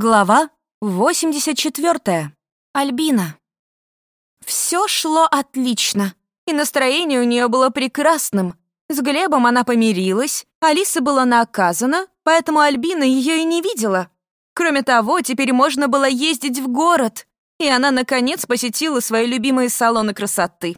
Глава 84. Альбина. Все шло отлично, и настроение у нее было прекрасным. С Глебом она помирилась, Алиса была наказана, поэтому Альбина ее и не видела. Кроме того, теперь можно было ездить в город, и она, наконец, посетила свои любимые салоны красоты.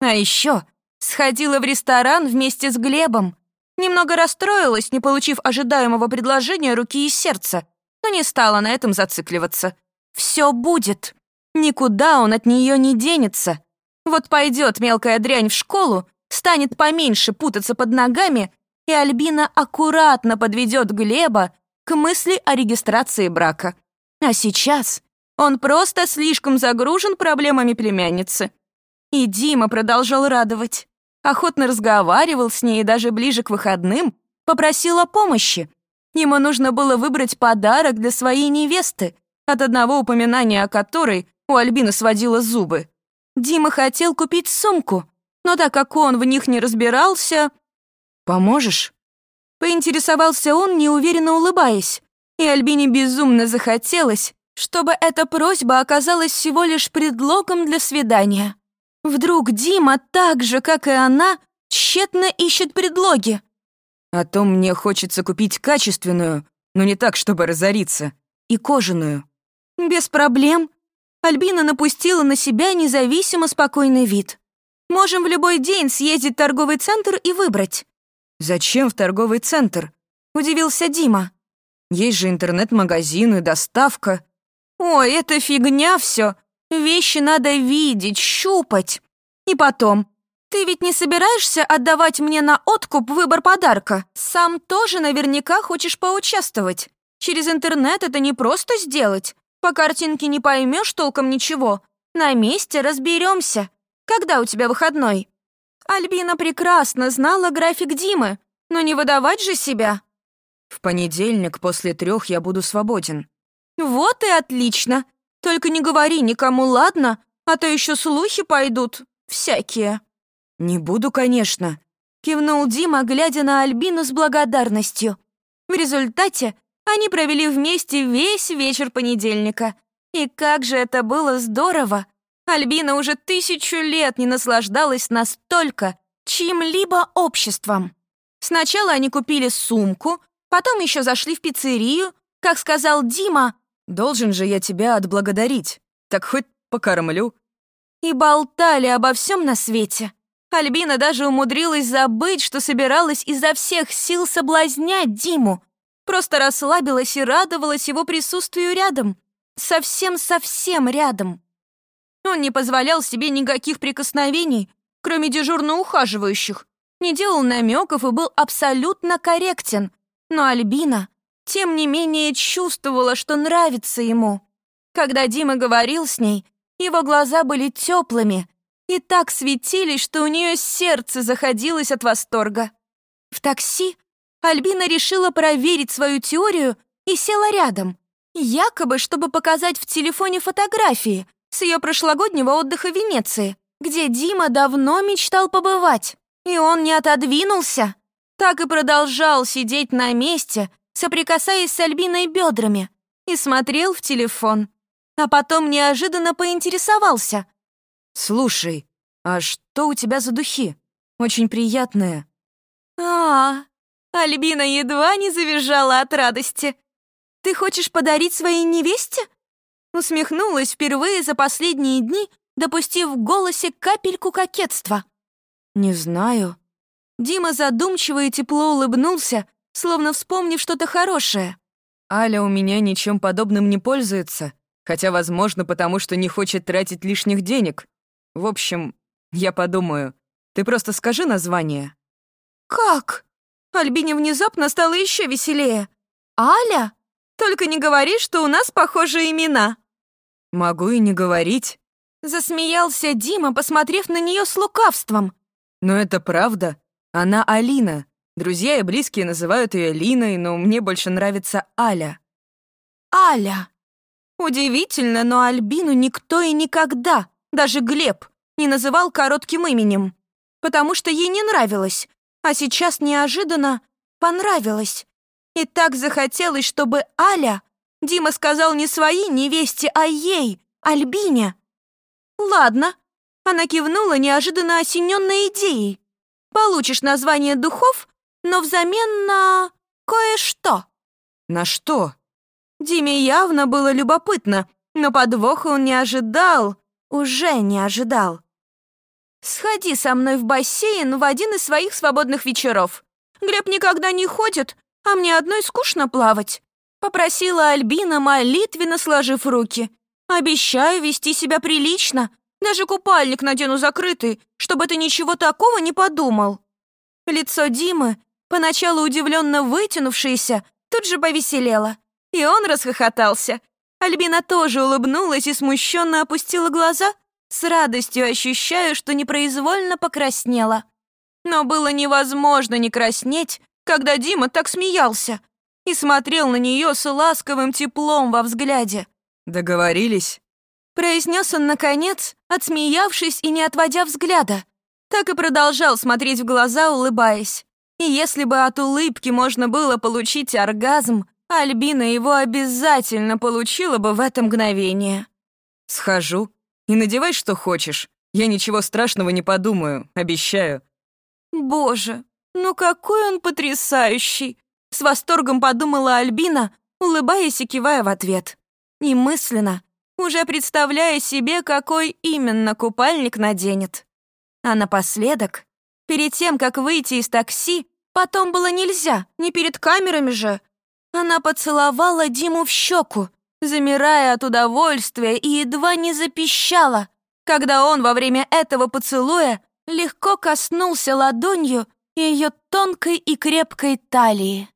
А еще сходила в ресторан вместе с Глебом. Немного расстроилась, не получив ожидаемого предложения руки и сердца, но не стала на этом зацикливаться. Все будет. Никуда он от нее не денется. Вот пойдет мелкая дрянь в школу, станет поменьше путаться под ногами, и Альбина аккуратно подведет Глеба к мысли о регистрации брака. А сейчас он просто слишком загружен проблемами племянницы. И Дима продолжал радовать. Охотно разговаривал с ней даже ближе к выходным попросил о помощи. Ему нужно было выбрать подарок для своей невесты, от одного упоминания о которой у Альбины сводила зубы. Дима хотел купить сумку, но так как он в них не разбирался... «Поможешь?» Поинтересовался он, неуверенно улыбаясь, и Альбине безумно захотелось, чтобы эта просьба оказалась всего лишь предлогом для свидания. Вдруг Дима, так же, как и она, тщетно ищет предлоги. А то мне хочется купить качественную, но не так, чтобы разориться, и кожаную. Без проблем. Альбина напустила на себя независимо спокойный вид. Можем в любой день съездить в торговый центр и выбрать. Зачем в торговый центр? Удивился Дима. Есть же интернет-магазин и доставка. Ой, это фигня все. Вещи надо видеть, щупать. И потом, ты ведь не собираешься отдавать мне на откуп выбор подарка? Сам тоже наверняка хочешь поучаствовать. Через интернет это не просто сделать. По картинке не поймешь толком ничего. На месте разберемся. Когда у тебя выходной? Альбина прекрасно знала график Димы, но не выдавать же себя. В понедельник после трех я буду свободен. Вот и отлично. Только не говори никому, ладно? А то еще слухи пойдут. Всякие. «Не буду, конечно», — кивнул Дима, глядя на Альбину с благодарностью. В результате они провели вместе весь вечер понедельника. И как же это было здорово! Альбина уже тысячу лет не наслаждалась настолько чьим-либо обществом. Сначала они купили сумку, потом еще зашли в пиццерию. Как сказал Дима, «Должен же я тебя отблагодарить, так хоть покормлю». И болтали обо всем на свете. Альбина даже умудрилась забыть, что собиралась изо всех сил соблазнять Диму. Просто расслабилась и радовалась его присутствию рядом. Совсем-совсем рядом. Он не позволял себе никаких прикосновений, кроме дежурно ухаживающих, не делал намеков и был абсолютно корректен. Но Альбина, тем не менее, чувствовала, что нравится ему. Когда Дима говорил с ней, его глаза были теплыми, и так светились, что у нее сердце заходилось от восторга. В такси Альбина решила проверить свою теорию и села рядом, якобы чтобы показать в телефоне фотографии с ее прошлогоднего отдыха в Венеции, где Дима давно мечтал побывать, и он не отодвинулся, так и продолжал сидеть на месте, соприкасаясь с Альбиной бедрами, и смотрел в телефон, а потом неожиданно поинтересовался — «Слушай, а что у тебя за духи? Очень приятные». А, Альбина едва не завизжала от радости. «Ты хочешь подарить своей невесте?» Усмехнулась впервые за последние дни, допустив в голосе капельку кокетства. «Не знаю». Дима задумчиво и тепло улыбнулся, словно вспомнив что-то хорошее. «Аля у меня ничем подобным не пользуется, хотя, возможно, потому что не хочет тратить лишних денег. В общем, я подумаю. Ты просто скажи название». «Как?» Альбине внезапно стало еще веселее. «Аля? Только не говори, что у нас похожие имена». «Могу и не говорить». Засмеялся Дима, посмотрев на нее с лукавством. «Но это правда. Она Алина. Друзья и близкие называют ее Линой, но мне больше нравится Аля». «Аля». Удивительно, но Альбину никто и никогда даже Глеб не называл коротким именем, потому что ей не нравилось, а сейчас неожиданно понравилось. И так захотелось, чтобы Аля Дима сказал не своей невесте, а ей, Альбине. Ладно. Она кивнула, неожиданно осененной идеей. Получишь название духов, но взамен на кое-что. На что? Диме явно было любопытно, но подвоха он не ожидал, уже не ожидал. «Сходи со мной в бассейн в один из своих свободных вечеров. Глеб никогда не ходит, а мне одной скучно плавать», — попросила Альбина, молитвенно сложив руки. «Обещаю вести себя прилично, даже купальник надену закрытый, чтобы ты ничего такого не подумал». Лицо Димы, поначалу удивленно вытянувшееся, тут же повеселело, и он расхохотался. Альбина тоже улыбнулась и смущенно опустила глаза, с радостью ощущаю, что непроизвольно покраснела. Но было невозможно не краснеть, когда Дима так смеялся и смотрел на нее с ласковым теплом во взгляде. «Договорились?» Произнес он наконец, отсмеявшись и не отводя взгляда. Так и продолжал смотреть в глаза, улыбаясь. И если бы от улыбки можно было получить оргазм, Альбина его обязательно получила бы в это мгновение. «Схожу и надевай, что хочешь. Я ничего страшного не подумаю, обещаю». «Боже, ну какой он потрясающий!» С восторгом подумала Альбина, улыбаясь и кивая в ответ. И мысленно, уже представляя себе, какой именно купальник наденет. А напоследок, перед тем, как выйти из такси, потом было нельзя, не перед камерами же, она поцеловала Диму в щеку, замирая от удовольствия и едва не запищала, когда он во время этого поцелуя легко коснулся ладонью ее тонкой и крепкой талии.